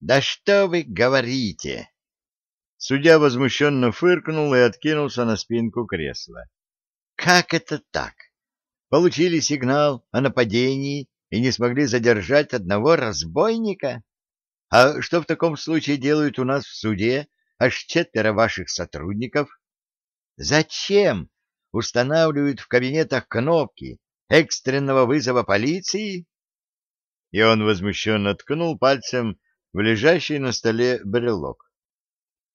Да что вы говорите? Судья возмущенно фыркнул и откинулся на спинку кресла. Как это так? Получили сигнал о нападении и не смогли задержать одного разбойника? А что в таком случае делают у нас в суде аж четверо ваших сотрудников? Зачем устанавливают в кабинетах кнопки экстренного вызова полиции? И он возмущенно ткнул пальцем в лежащий на столе брелок.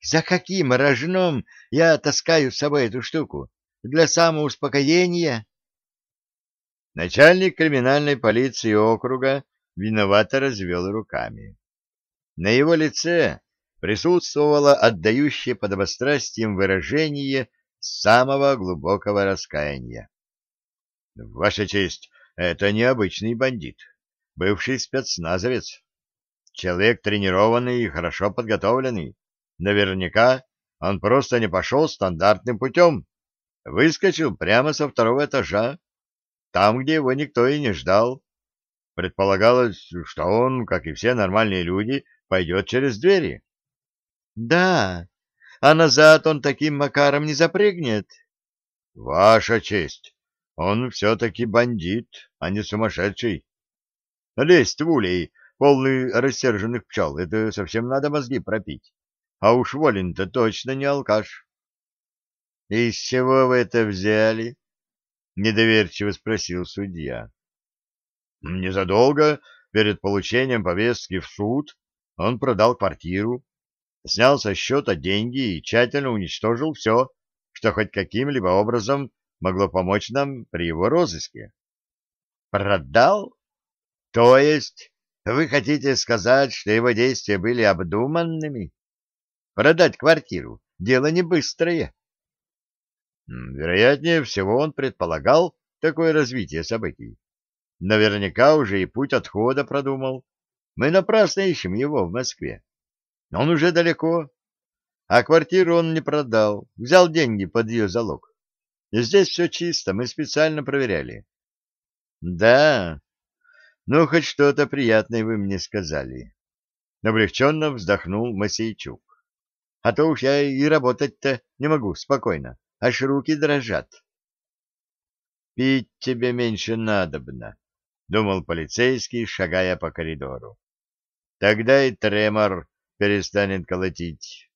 За каким рожном я таскаю с собой эту штуку? Для самоуспокоения? Начальник криминальной полиции округа виновато развел руками. На его лице присутствовало отдающее подобострастием выражение самого глубокого раскаяния. — Ваша честь, это необычный бандит, бывший спецназовец. Человек тренированный и хорошо подготовленный. Наверняка он просто не пошел стандартным путем. Выскочил прямо со второго этажа, там, где его никто и не ждал. Предполагалось, что он, как и все нормальные люди, пойдет через двери. — Да, а назад он таким макаром не запрыгнет. — Ваша честь, он все-таки бандит, а не сумасшедший. Лезть в улей, полный рассерженных пчел, это совсем надо мозги пропить. А уж Волин-то точно не алкаш. — Из чего вы это взяли? — недоверчиво спросил судья. — Незадолго перед получением повестки в суд он продал квартиру, снял со счета деньги и тщательно уничтожил все, что хоть каким-либо образом могло помочь нам при его розыске. Продал? То есть вы хотите сказать, что его действия были обдуманными? Продать квартиру — дело не быстрое. Вероятнее всего, он предполагал такое развитие событий. Наверняка уже и путь отхода продумал. Мы напрасно ищем его в Москве. Он уже далеко. А квартиру он не продал, взял деньги под ее залог. Здесь все чисто, мы специально проверяли. Да, ну хоть что-то приятное вы мне сказали. Облегченно вздохнул Масейчук. А то уж я и работать-то не могу спокойно, аж руки дрожат. Пить тебе меньше надобно, думал полицейский, шагая по коридору. Тогда и тремор перестанет колотить.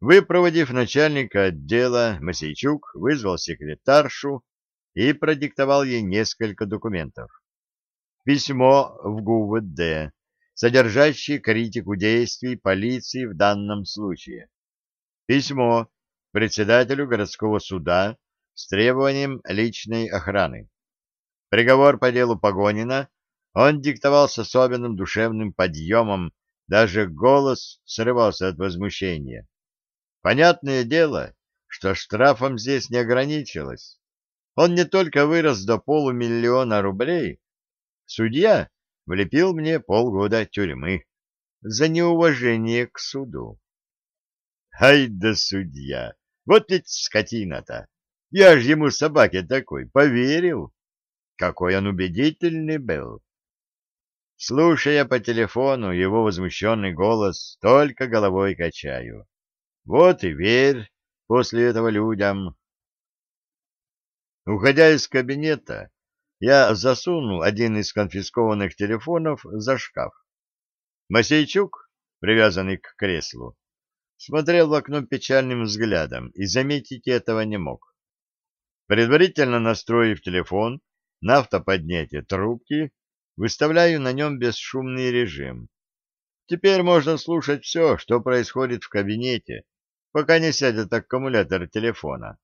Выпроводив начальника отдела, Масейчук вызвал секретаршу и продиктовал ей несколько документов. Письмо в ГУВД, содержащее критику действий полиции в данном случае. Письмо председателю городского суда с требованием личной охраны. Приговор по делу Погонина он диктовал с особенным душевным подъемом, даже голос срывался от возмущения. Понятное дело, что штрафом здесь не ограничилось. Он не только вырос до полумиллиона рублей, судья влепил мне полгода тюрьмы за неуважение к суду. Ай да судья! Вот ведь скотина-то! Я ж ему собаке такой поверил. Какой он убедительный был. Слушая по телефону его возмущенный голос, только головой качаю. Вот и верь после этого людям. Уходя из кабинета, я засунул один из конфискованных телефонов за шкаф. Масейчук, привязанный к креслу, смотрел в окно печальным взглядом и заметить этого не мог. Предварительно настроив телефон на автоподнятие трубки, выставляю на нем бесшумный режим. Теперь можно слушать все, что происходит в кабинете, пока не сядет аккумулятор телефона.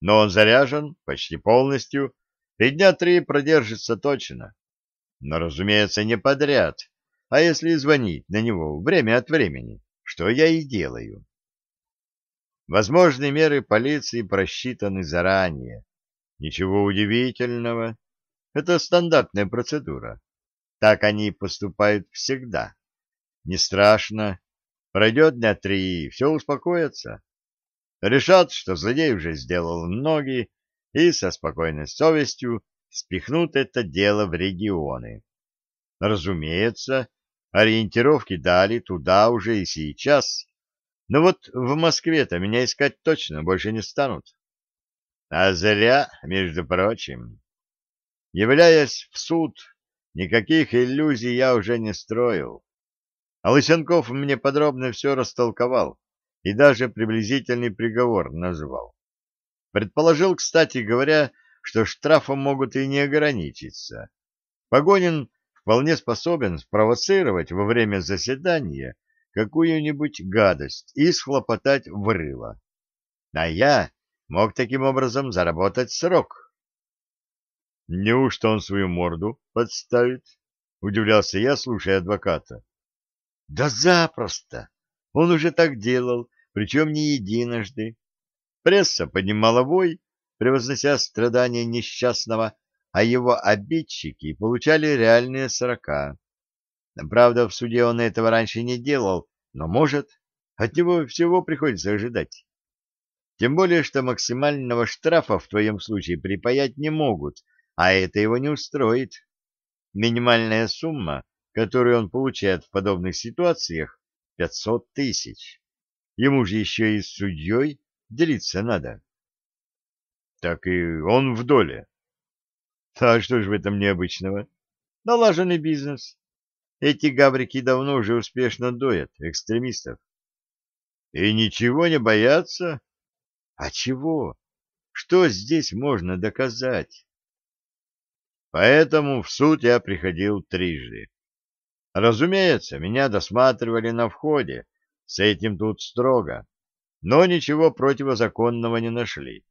Но он заряжен почти полностью, и дня три продержится точно. Но, разумеется, не подряд, а если звонить на него время от времени, что я и делаю. Возможные меры полиции просчитаны заранее. Ничего удивительного. Это стандартная процедура. Так они поступают всегда. Не страшно, Пройдет дня три, все успокоится. Решат, что злодей уже сделал ноги, и со спокойной совестью спихнут это дело в регионы. Разумеется, Ориентировки дали туда уже и сейчас. Но вот в Москве-то меня искать точно больше не станут. А зря, между прочим. Являясь в суд, никаких иллюзий я уже не строил. А Лысенков мне подробно все растолковал и даже приблизительный приговор назвал. Предположил, кстати говоря, что штрафом могут и не ограничиться. Погонин вполне способен спровоцировать во время заседания какую-нибудь гадость и схлопотать врыло. А я мог таким образом заработать срок. Неужто он свою морду подставит? Удивлялся я, слушая адвоката. Да запросто. Он уже так делал, причем не единожды. Пресса поднимала вой, превознося страдания несчастного, а его обидчики получали реальные сорока. Правда, в суде он этого раньше не делал, но, может, от него всего приходится ожидать. Тем более, что максимального штрафа в твоем случае припаять не могут, а это его не устроит. Минимальная сумма которую он получает в подобных ситуациях, 500 тысяч. Ему же еще и с судьей делиться надо. Так и он в доле. А что же в этом необычного? Налаженный бизнес. Эти габрики давно уже успешно доят экстремистов. И ничего не боятся? А чего? Что здесь можно доказать? Поэтому в суд я приходил трижды. Разумеется, меня досматривали на входе, с этим тут строго, но ничего противозаконного не нашли.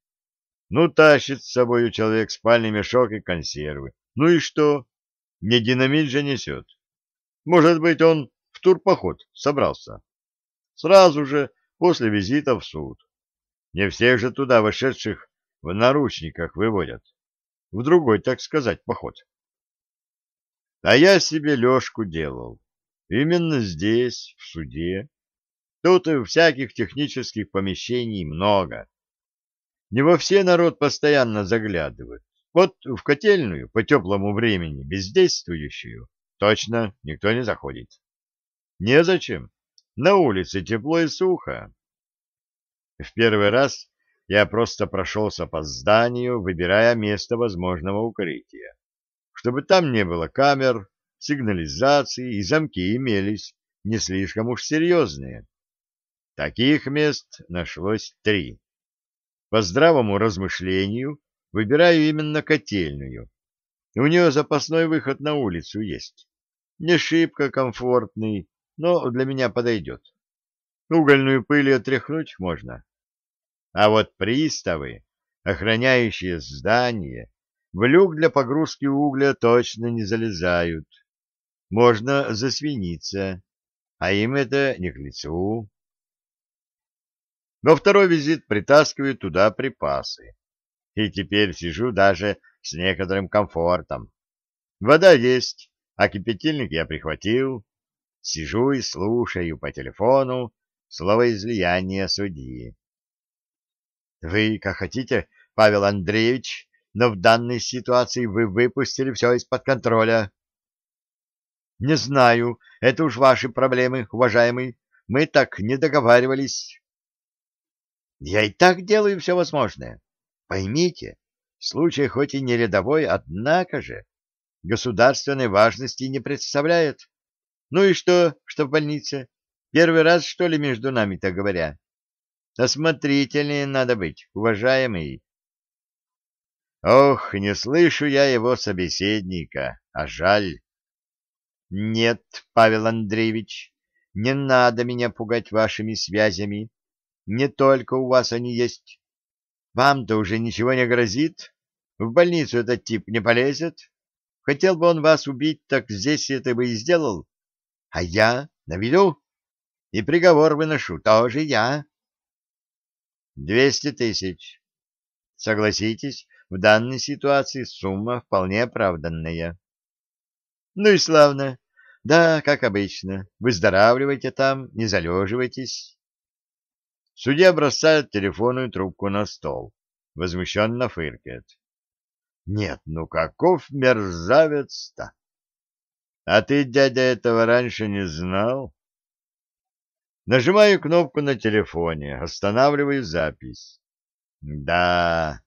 Ну, тащит с собой человек спальный мешок и консервы. Ну и что? Не динамит же несет. Может быть, он в турпоход собрался. Сразу же после визита в суд. Не всех же туда вошедших в наручниках выводят. В другой, так сказать, поход. А я себе лёжку делал. Именно здесь, в суде. Тут и всяких технических помещений много. Не во все народ постоянно заглядывает. Вот в котельную по теплому времени, бездействующую, точно никто не заходит. Незачем. На улице тепло и сухо. В первый раз я просто прошелся по зданию, выбирая место возможного укрытия чтобы там не было камер, сигнализации и замки имелись не слишком уж серьезные. Таких мест нашлось три. По здравому размышлению выбираю именно котельную. У нее запасной выход на улицу есть. Не шибко комфортный, но для меня подойдет. Угольную пыль отряхнуть можно. А вот приставы, охраняющие здание, в люк для погрузки угля точно не залезают. Можно засвиниться, а им это не к лицу. Во второй визит притаскиваю туда припасы. И теперь сижу даже с некоторым комфортом. Вода есть, а кипятильник я прихватил. Сижу и слушаю по телефону словоизлияние судьи. — Вы как хотите, Павел Андреевич, но в данной ситуации вы выпустили все из-под контроля. — Не знаю, это уж ваши проблемы, уважаемый. Мы так не договаривались. — Я и так делаю все возможное. Поймите, случай хоть и не рядовой, однако же государственной важности не представляет. Ну и что, что в больнице? Первый раз, что ли, между нами-то говоря? Осмотрительнее надо быть, уважаемый. Ох, не слышу я его собеседника, а жаль. Нет, Павел Андреевич, не надо меня пугать вашими связями. Не только у вас они есть. Вам-то уже ничего не грозит. В больницу этот тип не полезет. Хотел бы он вас убить, так здесь это бы и сделал. А я наведу и приговор выношу, тоже я. Двести тысяч. Согласитесь, в данной ситуации сумма вполне оправданная. Ну и славно. Да, как обычно. Выздоравливайте там, не залеживайтесь. Судья бросает телефонную трубку на стол. Возмущенно фыркает. Нет, ну каков мерзавец-то! А ты, дядя, этого раньше не знал? Нажимаю кнопку на телефоне, останавливаю запись. Да,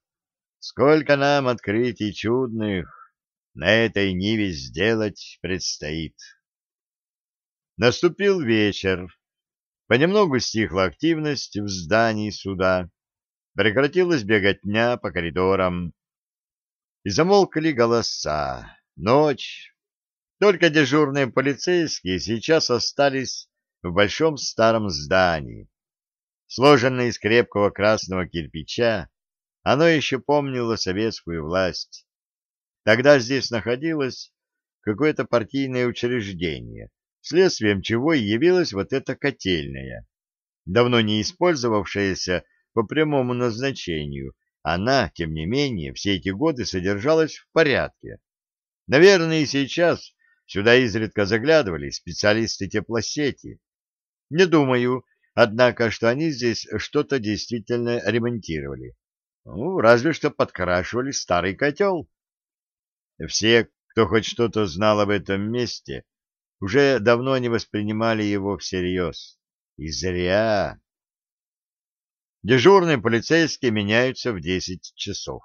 сколько нам открытий чудных на этой ниве сделать предстоит. Наступил вечер. Понемногу стихла активность в здании суда. Прекратилась беготня по коридорам. И замолкли голоса. Ночь. Только дежурные полицейские сейчас остались в большом старом здании. Сложенное из крепкого красного кирпича, оно еще помнило советскую власть. Тогда здесь находилось какое-то партийное учреждение, следствием чего и явилась вот эта котельная, давно не использовавшаяся по прямому назначению. Она, тем не менее, все эти годы содержалась в порядке. Наверное, и сейчас сюда изредка заглядывали специалисты теплосети, не думаю, однако, что они здесь что-то действительно ремонтировали. Ну, разве что подкрашивали старый котел. Все, кто хоть что-то знал об этом месте, уже давно не воспринимали его всерьез. И зря. Дежурные полицейские меняются в десять часов.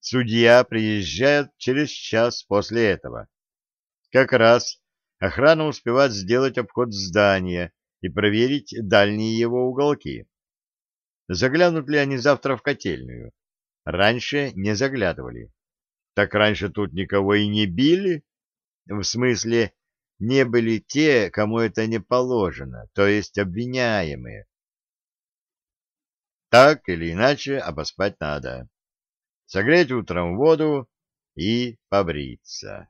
Судья приезжает через час после этого. Как раз охрана успевает сделать обход здания, и проверить дальние его уголки. Заглянут ли они завтра в котельную? Раньше не заглядывали. Так раньше тут никого и не били? В смысле, не были те, кому это не положено, то есть обвиняемые. Так или иначе, обоспать надо. Согреть утром воду и побриться.